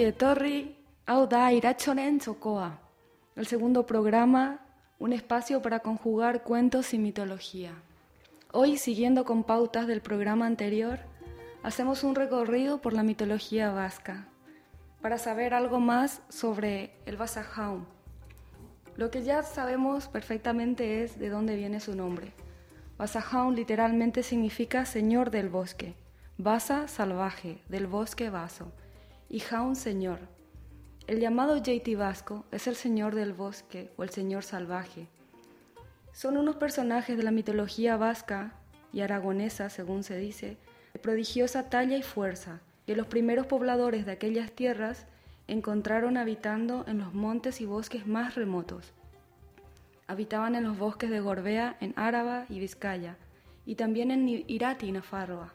Ongi Torri, Auda Irachonen Chocoa. El segundo programa, un espacio para conjugar cuentos y mitología. Hoy, siguiendo con pautas del programa anterior, hacemos un recorrido por la mitología vasca para saber algo más sobre el Basajaun. Lo que ya sabemos perfectamente es de dónde viene su nombre. Basajaun literalmente significa señor del bosque, Basa salvaje, del bosque vaso, y Jaun señor. El llamado JT Vasco es el señor del bosque o el señor salvaje. Son unos personajes de la mitología vasca y aragonesa, según se dice, de prodigiosa talla y fuerza, que los primeros pobladores de aquellas tierras encontraron habitando en los montes y bosques más remotos. Habitaban en los bosques de Gorbea, en Áraba y Vizcaya, y también en Irati y Nafarroa,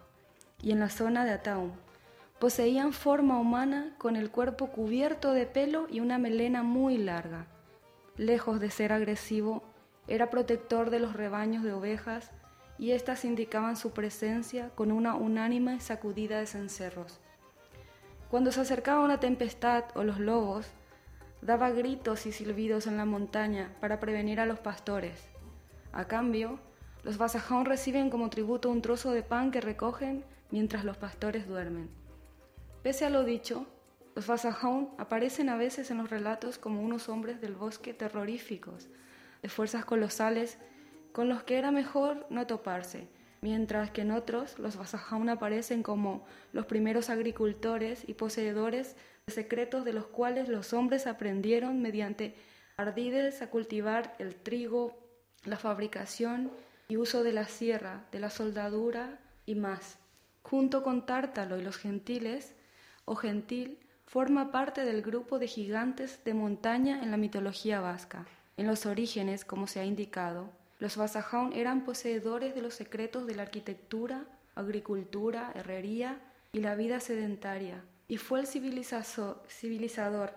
y en la zona de Ataum. Poseían forma humana con el cuerpo cubierto de pelo y una melena muy larga. Lejos de ser agresivo, era protector de los rebaños de ovejas y éstas indicaban su presencia con una unánime sacudida de cencerros. Cuando se acercaba una tempestad o los lobos, daba gritos y silbidos en la montaña para prevenir a los pastores. A cambio, los Basajón reciben como tributo un trozo de pan que recogen mientras los pastores duermen. Pese a lo dicho, los Basajón aparecen a veces en los relatos como unos hombres del bosque terroríficos, de fuerzas colosales con los que era mejor no toparse, mientras que en otros los Basajaun aparecen como los primeros agricultores y poseedores de secretos de los cuales los hombres aprendieron mediante ardides a cultivar el trigo, la fabricación y uso de la sierra, de la soldadura y más. Junto con Tártalo y los gentiles, o gentil, forma parte del grupo de gigantes de montaña en la mitología vasca. En los orígenes, como se ha indicado, los Basajaun eran poseedores de los secretos de la arquitectura, agricultura, herrería y la vida sedentaria, y fue el civilizador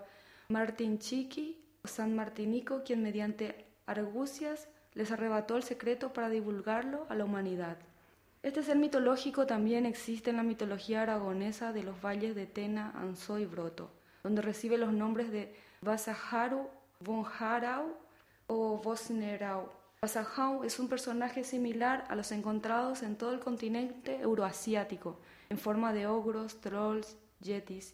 Martín Chiqui o San Martinico quien mediante argucias les arrebató el secreto para divulgarlo a la humanidad. Este ser mitológico también existe en la mitología aragonesa de los valles de Tena, Anzó y Broto, donde recibe los nombres de Basajaru, Bonjarau o Bosnerau. Basajau es un personaje similar a los encontrados en todo el continente euroasiático, en forma de ogros, trolls, yetis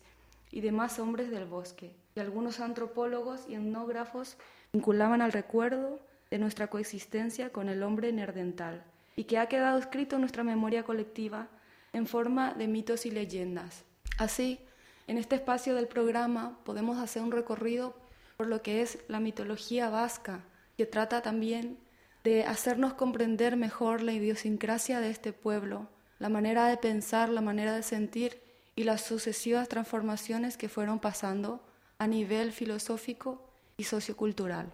y demás hombres del bosque, y algunos antropólogos y etnógrafos vinculaban al recuerdo de nuestra coexistencia con el hombre nerdental, y que ha quedado escrito en nuestra memoria colectiva en forma de mitos y leyendas. Así, en este espacio del programa podemos hacer un recorrido por lo que es la mitología vasca, que trata también de hacernos comprender mejor la idiosincrasia de este pueblo, la manera de pensar, la manera de sentir y las sucesivas transformaciones que fueron pasando a nivel filosófico y sociocultural.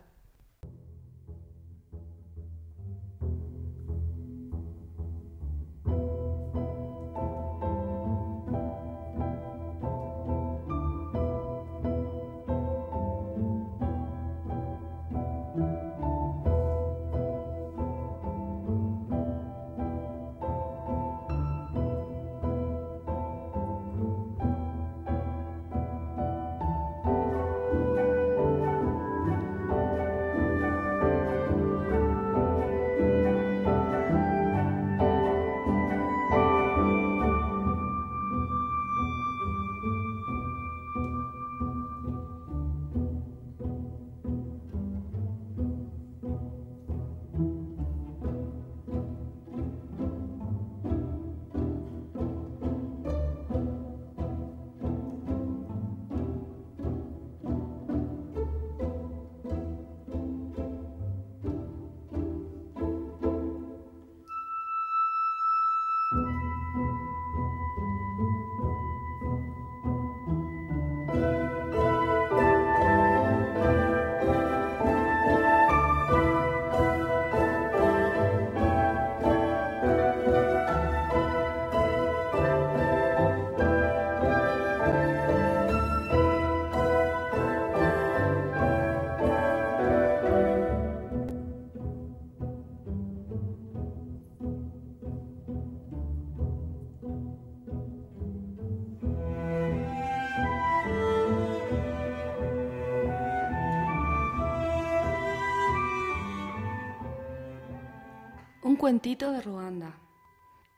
Cuentito de Ruanda.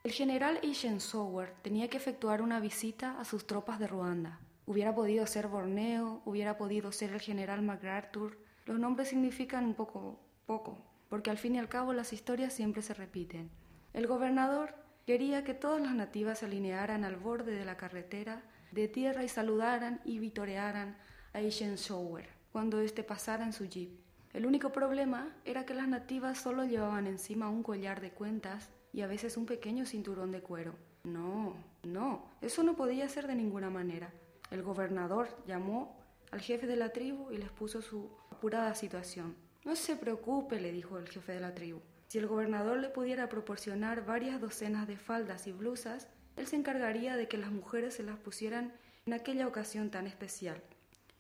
El general Eisenhower tenía que efectuar una visita a sus tropas de Ruanda. Hubiera podido ser Borneo, hubiera podido ser el general MacArthur. Los nombres significan un poco poco, porque al fin y al cabo las historias siempre se repiten. El gobernador quería que todas las nativas se alinearan al borde de la carretera de tierra y saludaran y vitorearan a Eisenhower cuando éste pasara en su jeep. El único problema era que las nativas solo llevaban encima un collar de cuentas y a veces un pequeño cinturón de cuero. No, no, eso no podía ser de ninguna manera. El gobernador llamó al jefe de la tribu y les puso su apurada situación. No se preocupe, le dijo el jefe de la tribu. Si el gobernador le pudiera proporcionar varias docenas de faldas y blusas, él se encargaría de que las mujeres se las pusieran en aquella ocasión tan especial.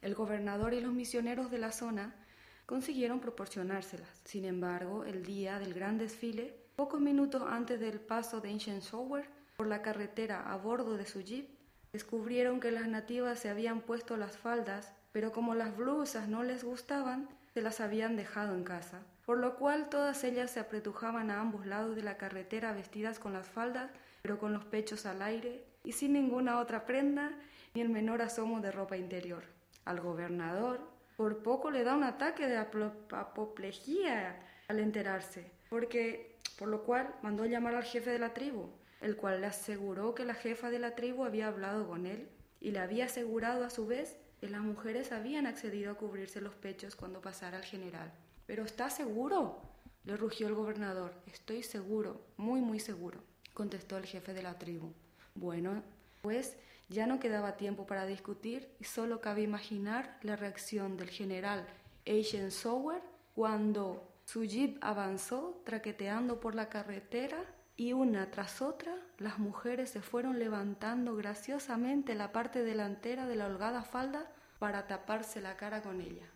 El gobernador y los misioneros de la zona consiguieron proporcionárselas. Sin embargo, el día del gran desfile, pocos minutos antes del paso de Eisenhower por la carretera a bordo de su jeep, descubrieron que las nativas se habían puesto las faldas, pero como las blusas no les gustaban, se las habían dejado en casa, por lo cual todas ellas se apretujaban a ambos lados de la carretera vestidas con las faldas, pero con los pechos al aire y sin ninguna otra prenda ni el menor asomo de ropa interior. Al gobernador por poco le da un ataque de apoplejía al enterarse, porque por lo cual mandó llamar al jefe de la tribu, el cual le aseguró que la jefa de la tribu había hablado con él y le había asegurado a su vez que las mujeres habían accedido a cubrirse los pechos cuando pasara el general. ¿Pero está seguro? le rugió el gobernador. Estoy seguro, muy, muy seguro, contestó el jefe de la tribu. Bueno, pues ya no quedaba tiempo para discutir y solo cabe imaginar la reacción del general Eisenhower cuando su jeep avanzó traqueteando por la carretera y una tras otra las mujeres se fueron levantando graciosamente la parte delantera de la holgada falda para taparse la cara con ella.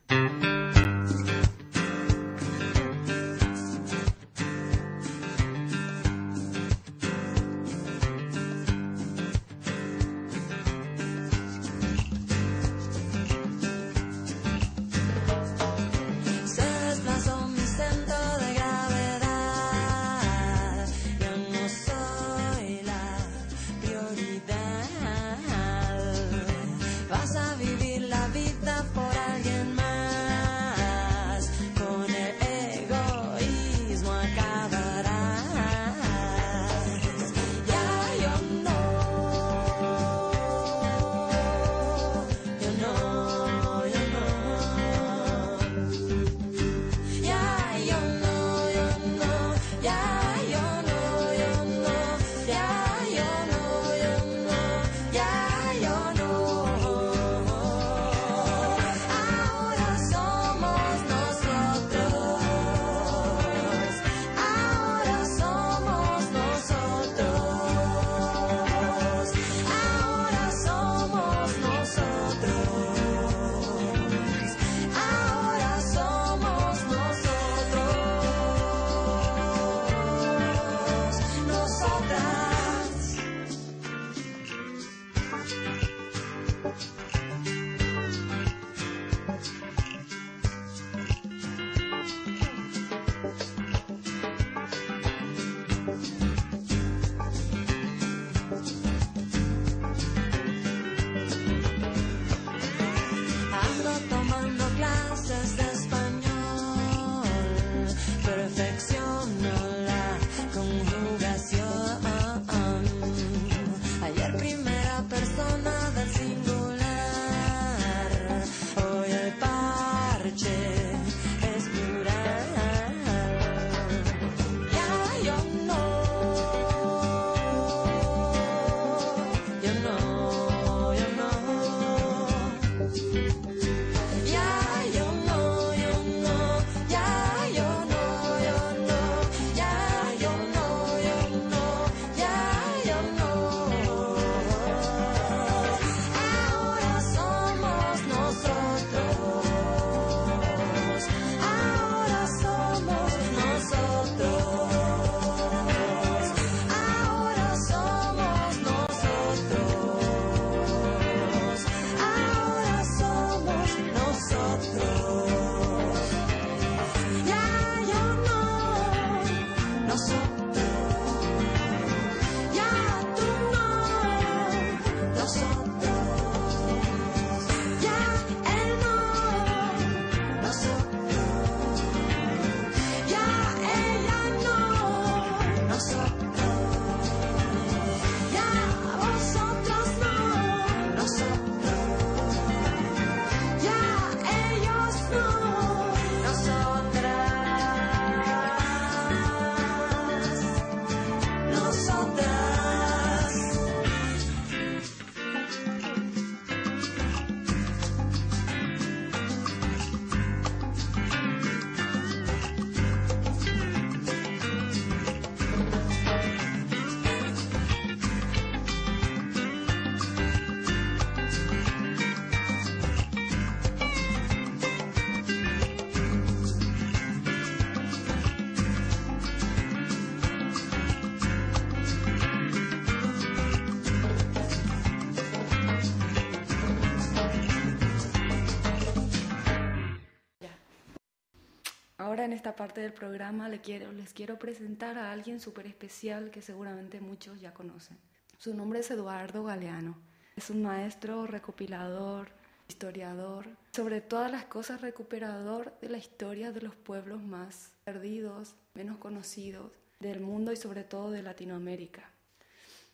Esta parte del programa les quiero, les quiero presentar a alguien súper especial que seguramente muchos ya conocen. Su nombre es Eduardo Galeano. Es un maestro, recopilador, historiador, sobre todas las cosas recuperador de la historia de los pueblos más perdidos, menos conocidos del mundo y sobre todo de Latinoamérica.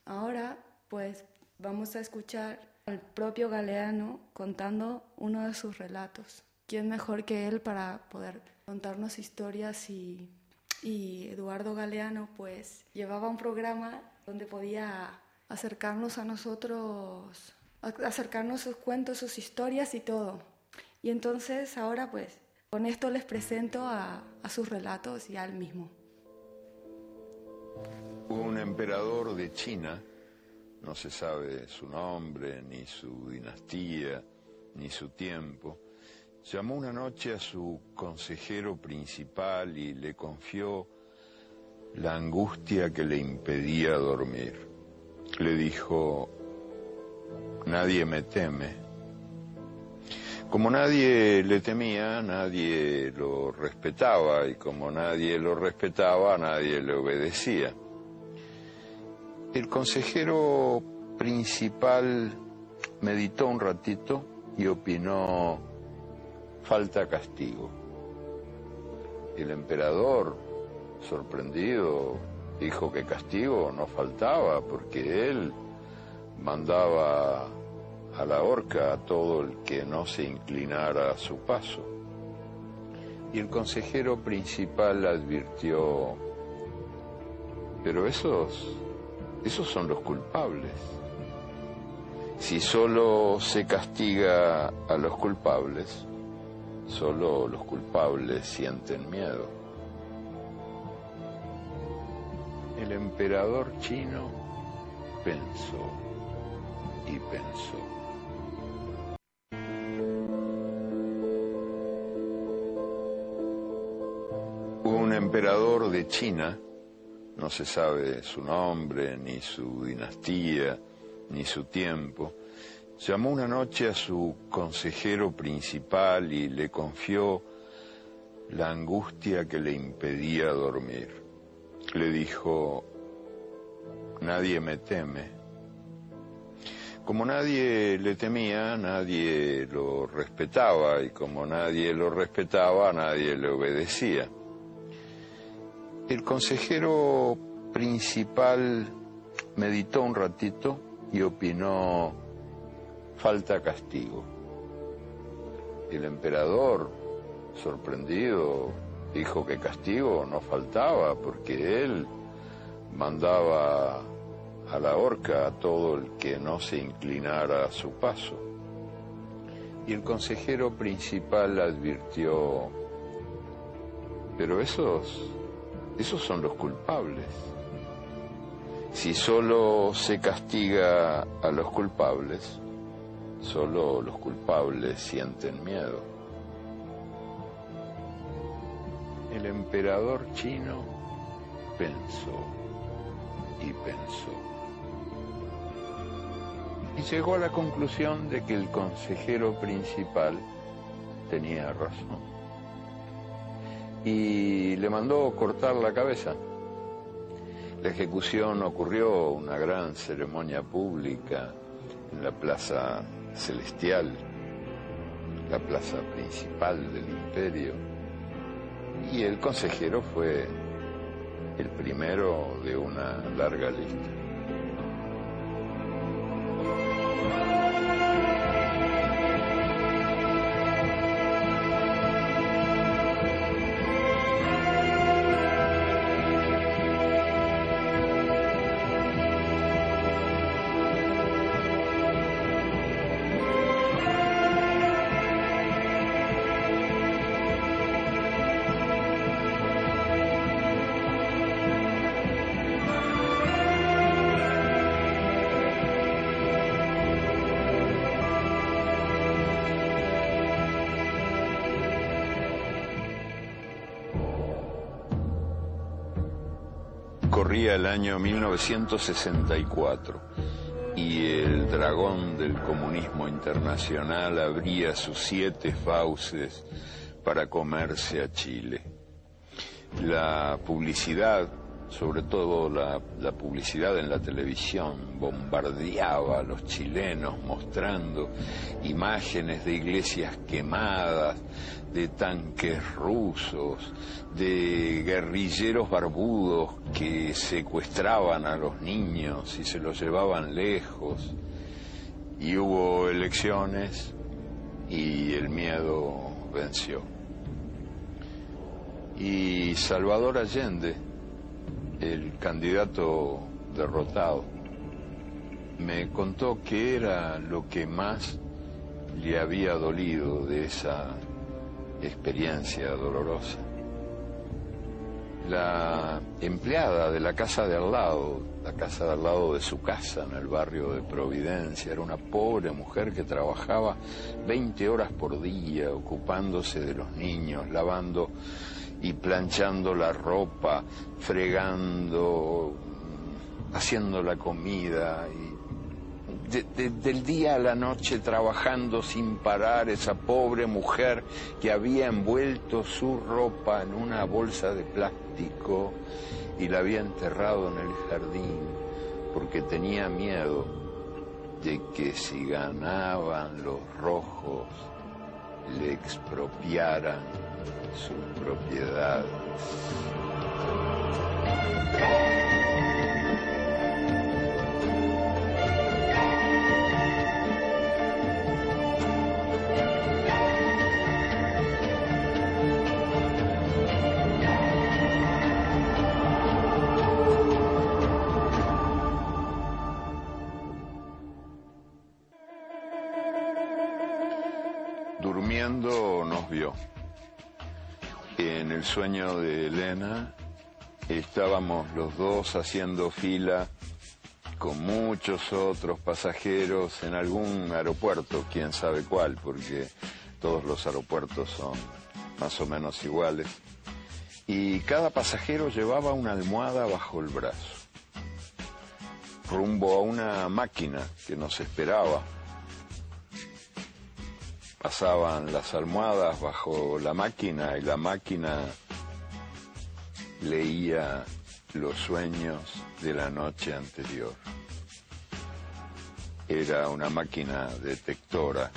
Ahora, pues vamos a escuchar al propio Galeano contando uno de sus relatos. ¿Quién mejor que él para poder contarnos historias y, Eduardo Galeano pues llevaba un programa donde podía acercarnos a nosotros, acercarnos sus cuentos, sus historias y todo. Y entonces ahora pues con esto les presento a, a sus relatos y al mismo. Un emperador de China, no se sabe su nombre, ni su dinastía, ni su tiempo, llamó una noche a su consejero principal y le confió la angustia que le impedía dormir. Le dijo, nadie me teme. Como nadie le temía, nadie lo respetaba y como nadie lo respetaba, nadie le obedecía. El consejero principal meditó un ratito y opinó, falta castigo. El emperador, sorprendido, dijo que castigo no faltaba porque él mandaba a la horca a todo el que no se inclinara a su paso. Y el consejero principal advirtió, pero esos, esos son los culpables. Si solo se castiga a los culpables, solo los culpables sienten miedo. El emperador chino pensó y pensó. Un emperador de China, no se sabe su nombre, ni su dinastía, ni su tiempo, llamó una noche a su consejero principal y le confió la angustia que le impedía dormir. Le dijo, nadie me teme como nadie le temía, nadie lo respetaba y como nadie lo respetaba, nadie le obedecía. El consejero principal meditó un ratito y opinó, falta castigo. El emperador, sorprendido, dijo que castigo no faltaba porque él mandaba a la horca a todo el que no se inclinara a su paso. Y el consejero principal advirtió, pero esos, esos son los culpables. Si solo se castiga a los culpables, solo los culpables sienten miedo. El emperador chino pensó y pensó y llegó a la conclusión de que el consejero principal tenía razón. Y le mandó cortar la cabeza. La ejecución ocurrió, una gran ceremonia pública en la Plaza Celestial, la plaza principal del imperio. Y el consejero fue el primero de una larga lista. El año 1964 y el dragón del comunismo internacional abría sus siete fauces para comerse a Chile. La publicidad, sobre todo la, publicidad en la televisión, bombardeaba a los chilenos mostrando imágenes de iglesias quemadas, de tanques rusos, de guerrilleros barbudos que secuestraban a los niños y se los llevaban lejos. Y hubo elecciones y el miedo venció. Y Salvador Allende, el candidato derrotado, me contó que era lo que más le había dolido de esa experiencia dolorosa. La empleada de la casa de al lado, la casa de al lado de su casa en el barrio de Providencia, era una pobre mujer que trabajaba 20 horas por día ocupándose de los niños, lavando y planchando la ropa, fregando, haciendo la comida y del día a la noche trabajando sin parar, esa pobre mujer que había envuelto su ropa en una bolsa de plástico y la había enterrado en el jardín porque tenía miedo de que si ganaban los rojos le expropiaran sus propiedades. El sueño de Elena estábamos los dos haciendo fila con muchos otros pasajeros en algún aeropuerto, quién sabe cuál, porque todos los aeropuertos son más o menos iguales. Y cada pasajero llevaba una almohada bajo el brazo, rumbo a una máquina que nos esperaba pasaban las almohadas bajo la máquina y la máquina leía los sueños de la noche anterior. Era una máquina detectora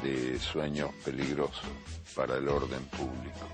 de sueños peligrosos para el orden público.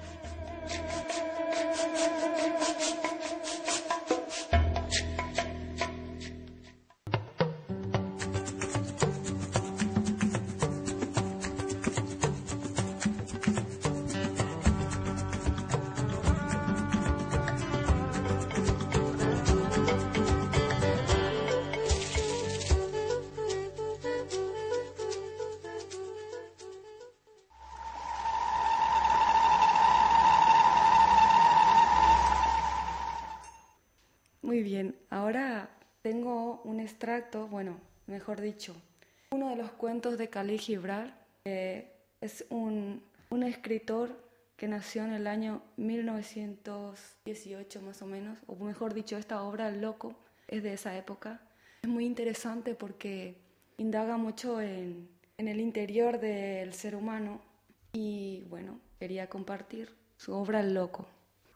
Bueno, mejor dicho, uno de los cuentos de Khalil Gibral. es un, un escritor que nació en el año 1918 más o menos, o mejor dicho, esta obra, El Loco, es de esa época. Es muy interesante porque indaga mucho en, en el interior del ser humano y bueno, quería compartir su obra El Loco.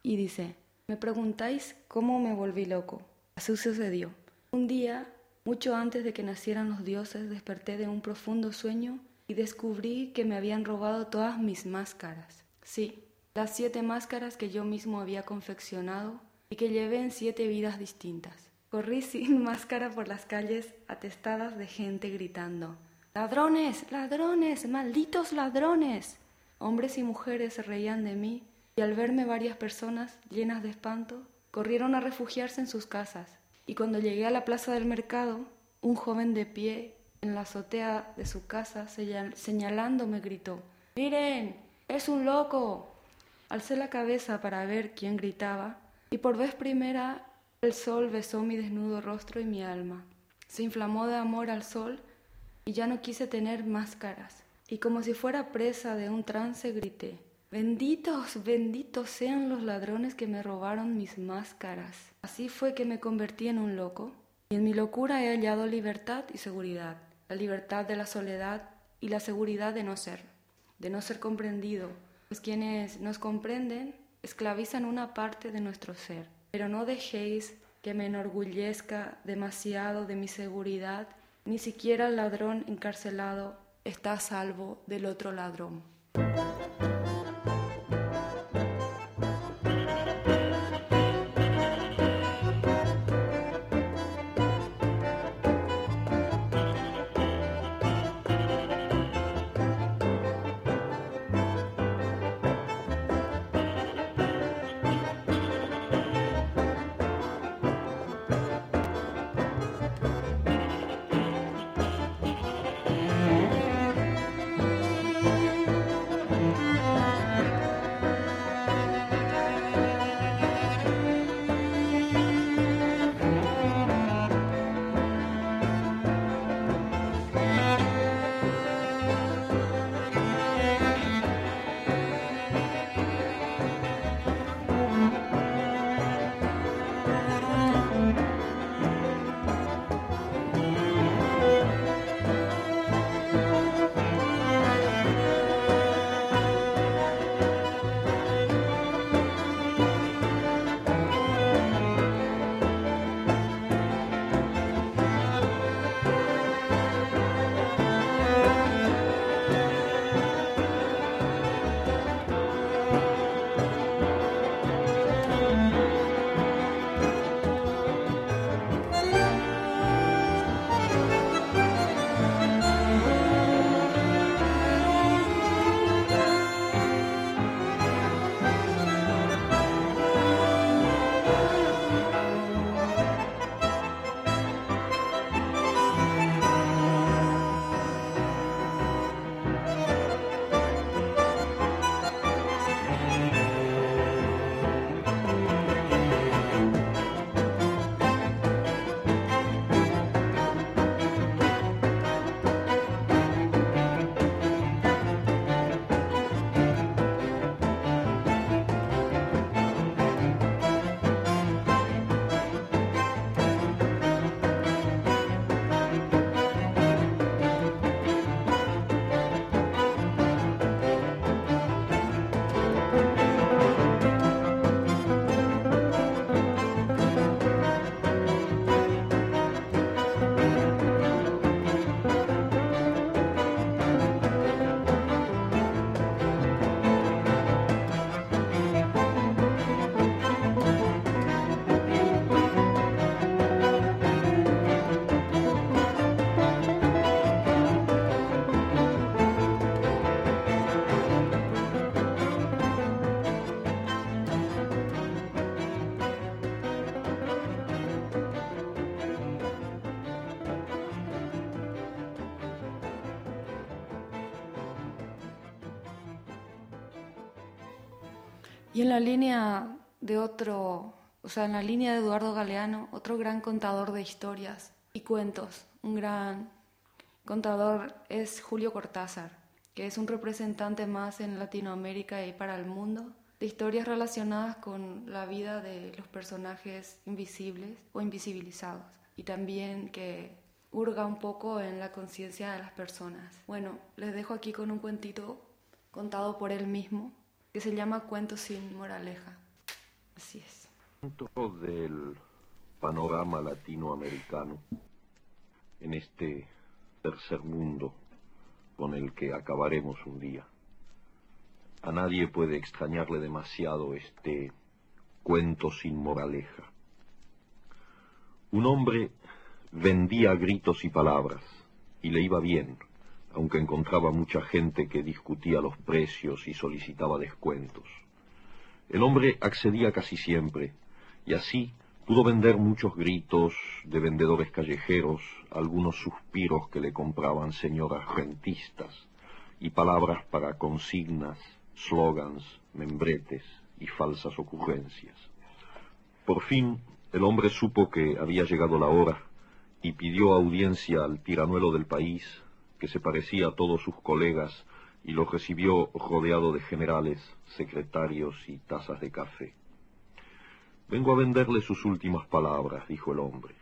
Y dice, me preguntáis cómo me volví loco. Así sucedió. Un día mucho antes de que nacieran los dioses desperté de un profundo sueño y descubrí que me habían robado todas mis máscaras. Sí, las siete máscaras que yo mismo había confeccionado y que llevé en siete vidas distintas. Corrí sin máscara por las calles atestadas de gente gritando Ladrones, ladrones, malditos ladrones. Hombres y mujeres se reían de mí y al verme varias personas llenas de espanto, corrieron a refugiarse en sus casas y cuando llegué a la plaza del mercado, un joven de pie en la azotea de su casa señalándome gritó, Miren, es un loco. Alcé la cabeza para ver quién gritaba y por vez primera el sol besó mi desnudo rostro y mi alma. Se inflamó de amor al sol y ya no quise tener máscaras. Y como si fuera presa de un trance grité, Benditos, benditos sean los ladrones que me robaron mis máscaras. Así fue que me convertí en un loco, y en mi locura he hallado libertad y seguridad, la libertad de la soledad y la seguridad de no ser, de no ser comprendido, Pues quienes nos comprenden esclavizan una parte de nuestro ser, pero no dejéis que me enorgullezca demasiado de mi seguridad, ni siquiera el ladrón encarcelado está a salvo del otro ladrón. Y en la línea de otro, o sea, en la línea de Eduardo Galeano, otro gran contador de historias y cuentos, un gran contador es Julio Cortázar, que es un representante más en Latinoamérica y para el mundo de historias relacionadas con la vida de los personajes invisibles o invisibilizados y también que hurga un poco en la conciencia de las personas. Bueno, les dejo aquí con un cuentito contado por él mismo que se llama Cuentos sin moraleja. Así es. Del panorama latinoamericano en este tercer mundo con el que acabaremos un día. A nadie puede extrañarle demasiado este cuento sin moraleja. Un hombre vendía gritos y palabras, y le iba bien, aunque encontraba mucha gente que discutía los precios y solicitaba descuentos. El hombre accedía casi siempre, y así pudo vender muchos gritos de vendedores callejeros, algunos suspiros que le compraban señoras rentistas, y palabras para consignas, slogans, membretes y falsas ocurrencias. Por fin, el hombre supo que había llegado la hora y pidió audiencia al tiranuelo del país, que se parecía a todos sus colegas y lo recibió rodeado de generales, secretarios y tazas de café. Vengo a venderle sus últimas palabras, dijo el hombre.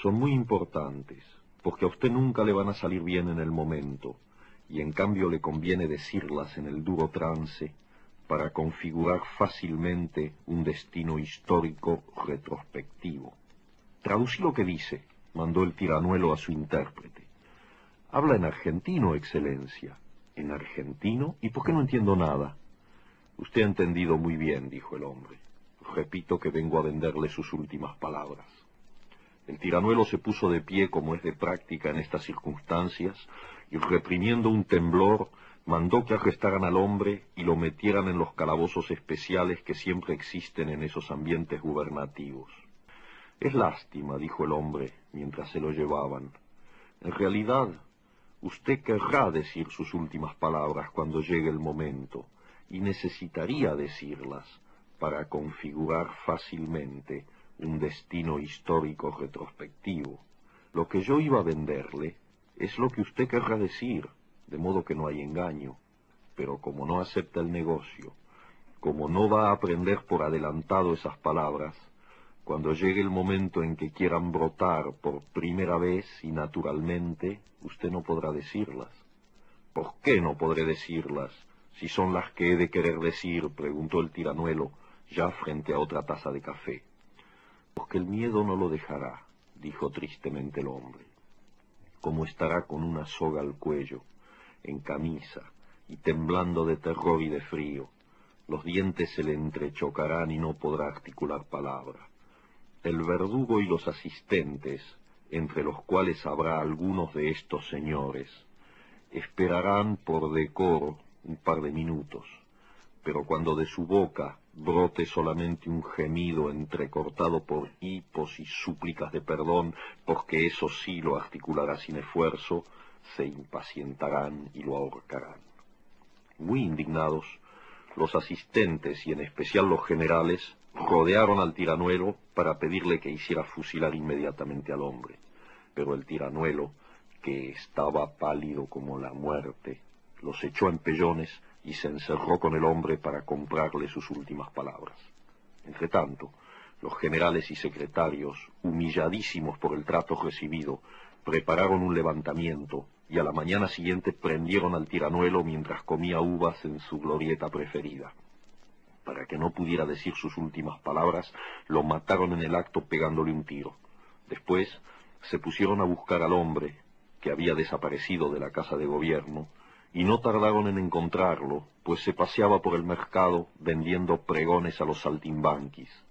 Son muy importantes, porque a usted nunca le van a salir bien en el momento, y en cambio le conviene decirlas en el duro trance, para configurar fácilmente un destino histórico retrospectivo. Traducí lo que dice, mandó el tiranuelo a su intérprete. Habla en argentino, Excelencia. ¿En argentino? ¿Y por qué no entiendo nada? Usted ha entendido muy bien, dijo el hombre. Repito que vengo a venderle sus últimas palabras. El tiranuelo se puso de pie como es de práctica en estas circunstancias y reprimiendo un temblor mandó que arrestaran al hombre y lo metieran en los calabozos especiales que siempre existen en esos ambientes gubernativos. Es lástima, dijo el hombre mientras se lo llevaban. En realidad, usted querrá decir sus últimas palabras cuando llegue el momento, y necesitaría decirlas para configurar fácilmente un destino histórico retrospectivo. Lo que yo iba a venderle es lo que usted querrá decir, de modo que no hay engaño. Pero como no acepta el negocio, como no va a aprender por adelantado esas palabras, cuando llegue el momento en que quieran brotar por primera vez y naturalmente, usted no podrá decirlas. ¿Por qué no podré decirlas si son las que he de querer decir? preguntó el tiranuelo, ya frente a otra taza de café. Porque el miedo no lo dejará, dijo tristemente el hombre. Como estará con una soga al cuello, en camisa, y temblando de terror y de frío, los dientes se le entrechocarán y no podrá articular palabra. El verdugo y los asistentes, entre los cuales habrá algunos de estos señores, esperarán por decoro un par de minutos, pero cuando de su boca brote solamente un gemido entrecortado por hipos y súplicas de perdón, porque eso sí lo articulará sin esfuerzo, se impacientarán y lo ahorcarán. Muy indignados, los asistentes y en especial los generales rodearon al tiranuelo para pedirle que hiciera fusilar inmediatamente al hombre. Pero el tiranuelo, que estaba pálido como la muerte, los echó en pellones y se encerró con el hombre para comprarle sus últimas palabras. Entretanto, los generales y secretarios, humilladísimos por el trato recibido, prepararon un levantamiento y a la mañana siguiente prendieron al tiranuelo mientras comía uvas en su glorieta preferida. Para que no pudiera decir sus últimas palabras, lo mataron en el acto pegándole un tiro. Después se pusieron a buscar al hombre, que había desaparecido de la casa de gobierno, y no tardaron en encontrarlo, pues se paseaba por el mercado vendiendo pregones a los saltimbanquis.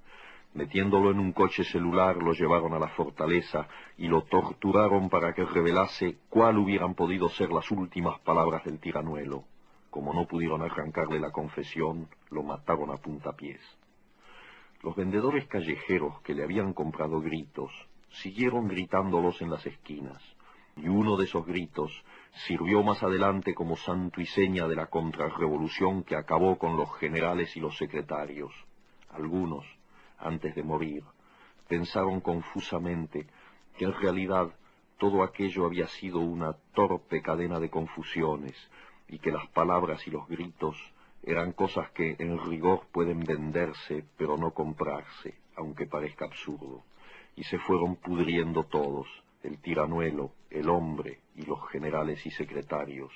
Metiéndolo en un coche celular, lo llevaron a la fortaleza y lo torturaron para que revelase cuál hubieran podido ser las últimas palabras del tiranuelo. Como no pudieron arrancarle la confesión, lo mataron a puntapiés. Los vendedores callejeros que le habían comprado gritos siguieron gritándolos en las esquinas, y uno de esos gritos sirvió más adelante como santo y seña de la contrarrevolución que acabó con los generales y los secretarios. Algunos, antes de morir, pensaron confusamente que en realidad todo aquello había sido una torpe cadena de confusiones y que las palabras y los gritos eran cosas que en rigor pueden venderse pero no comprarse, aunque parezca absurdo, y se fueron pudriendo todos, el tiranuelo, el hombre y los generales y secretarios,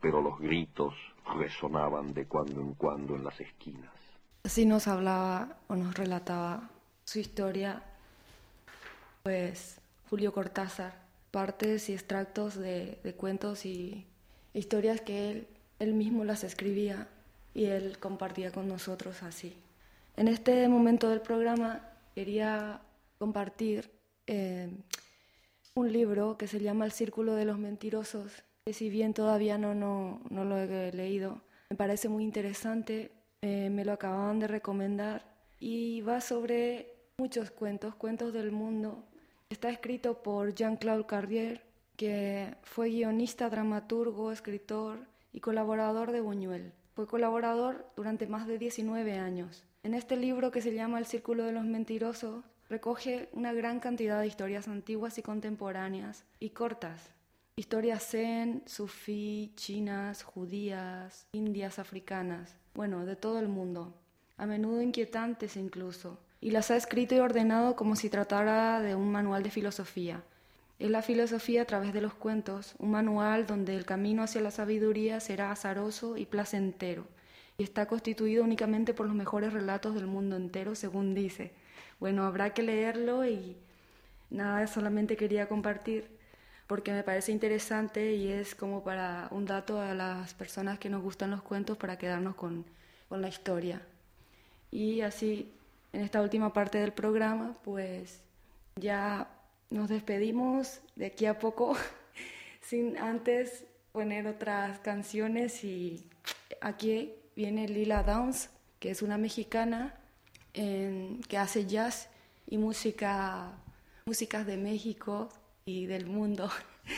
pero los gritos resonaban de cuando en cuando en las esquinas. Así nos hablaba o nos relataba su historia, pues Julio Cortázar, partes y extractos de, cuentos y historias que él, él mismo las escribía y él compartía con nosotros así. En este momento del programa quería compartir eh, un libro que se llama El Círculo de los Mentirosos, que si bien todavía no, no, no lo he leído, me parece muy interesante eh, me lo acababan de recomendar y va sobre muchos cuentos, cuentos del mundo. Está escrito por Jean-Claude Carrier, que fue guionista, dramaturgo, escritor y colaborador de Buñuel. Fue colaborador durante más de 19 años. En este libro que se llama El Círculo de los Mentirosos, recoge una gran cantidad de historias antiguas y contemporáneas y cortas. Historias zen, sufí, chinas, judías, indias, africanas bueno, de todo el mundo, a menudo inquietantes incluso, y las ha escrito y ordenado como si tratara de un manual de filosofía. Es la filosofía a través de los cuentos, un manual donde el camino hacia la sabiduría será azaroso y placentero, y está constituido únicamente por los mejores relatos del mundo entero, según dice. Bueno, habrá que leerlo y nada, solamente quería compartir porque me parece interesante y es como para un dato a las personas que nos gustan los cuentos para quedarnos con, con la historia. Y así, en esta última parte del programa, pues ya nos despedimos de aquí a poco, sin antes poner otras canciones y aquí viene Lila Downs, que es una mexicana que hace jazz y música, músicas de México y del mundo.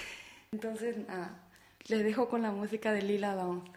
Entonces, nada, les dejo con la música de Lila Downs.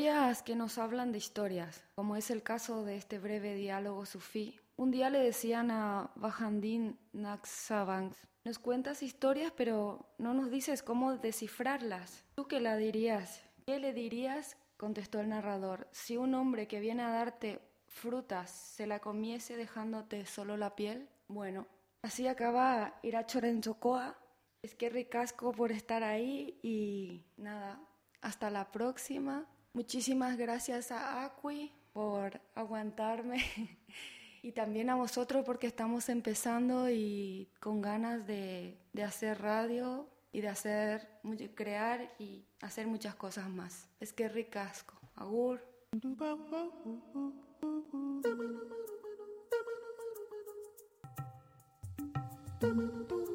Historias que nos hablan de historias, como es el caso de este breve diálogo sufí. Un día le decían a Bajandín Naxabanks, nos cuentas historias pero no nos dices cómo descifrarlas. ¿Tú qué la dirías? ¿Qué le dirías? contestó el narrador. Si un hombre que viene a darte frutas se la comiese dejándote solo la piel, bueno, así acaba Irachorenchocoa. Es que ricasco por estar ahí y nada, Hasta la próxima. Muchísimas gracias a Acui por aguantarme y también a vosotros porque estamos empezando y con ganas de, de hacer radio y de hacer, crear y hacer muchas cosas más. Es que ricasco. Agur.